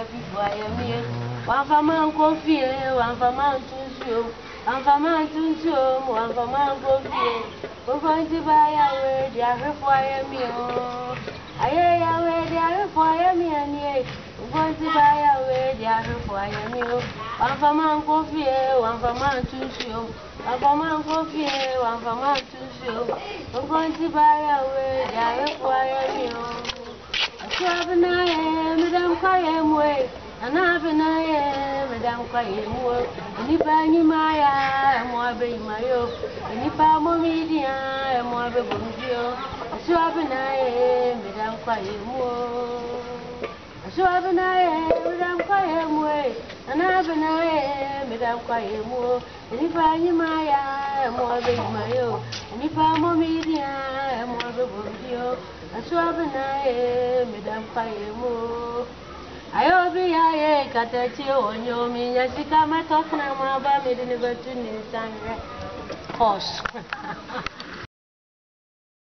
ebifu ayamie wamfamankofi wamfamantunsuo wamfamantunsuo wamfamankofi mfonzibaya wedi ahwefo ayamie ayeya wedi ahwefo ayamie nie mfonzibaya wedi ahwefo ayamie wamfamankofi wamfamantunsuo wamfamankofi wamfamantunsuo mfonzibaya wedi ahwefo ayamie Swabanaya o. Aswabinaye, Madam Kayemwe, Anabinaye, Madam Kayemwe, Nipa Nimaya, Moabe Mayo, Nipa Momidia, Moabe Bondio, Aswabinaye, Madam Kayemwe. Aswabinaye, Madam Kayemwe, Anabinaye, Madam Kayemwe, Nipa Nimaya, Moabe Mayo, Nipa Momidia, Moabe Bondio, Aswabinaye, Madam Kayemwe. Batu. Horse.